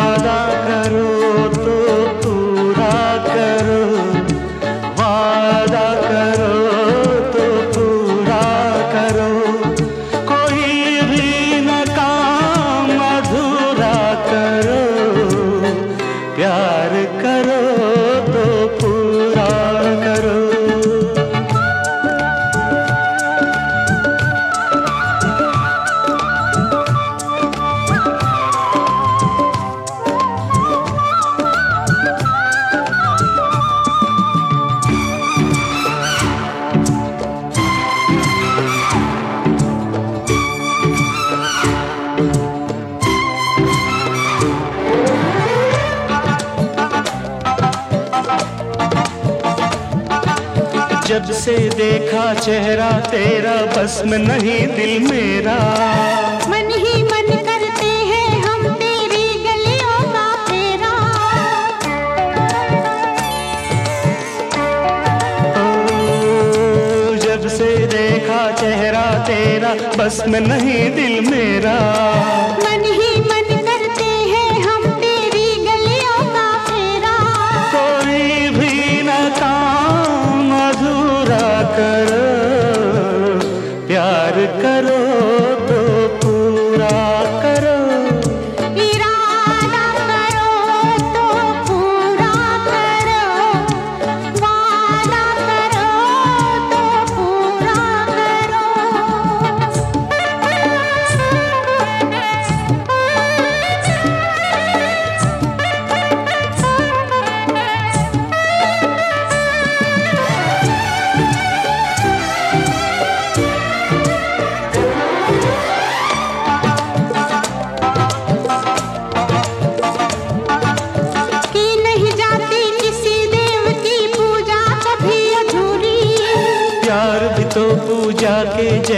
वादा करो जब से देखा चेहरा तेरा बस में नहीं दिल मेरा। मन ही मन करते हैं हम तेरी गलियों का फेरा। ओ, जब से देखा चेहरा तेरा बस में नहीं दिल मेरा। करो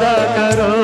अदा करो।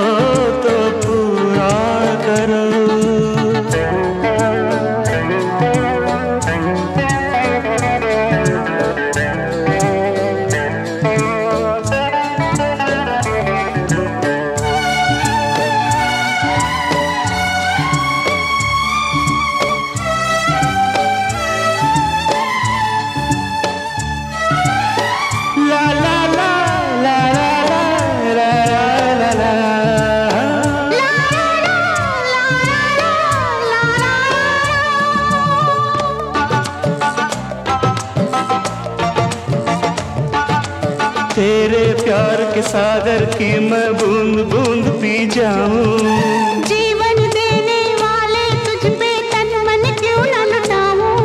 तेरे प्यार के सागर की मैं बूंद बूंद पी जाऊँ। जीवन देने वाले तुझ पे तन मन क्यों न लुटाऊं?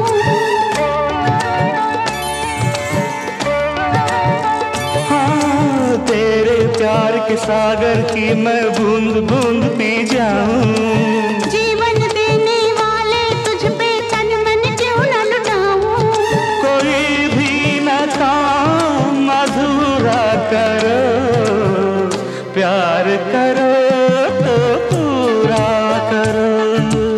हाँ तेरे प्यार के सागर की मैं बूंद बूंद पी जाऊँ। जीवन करो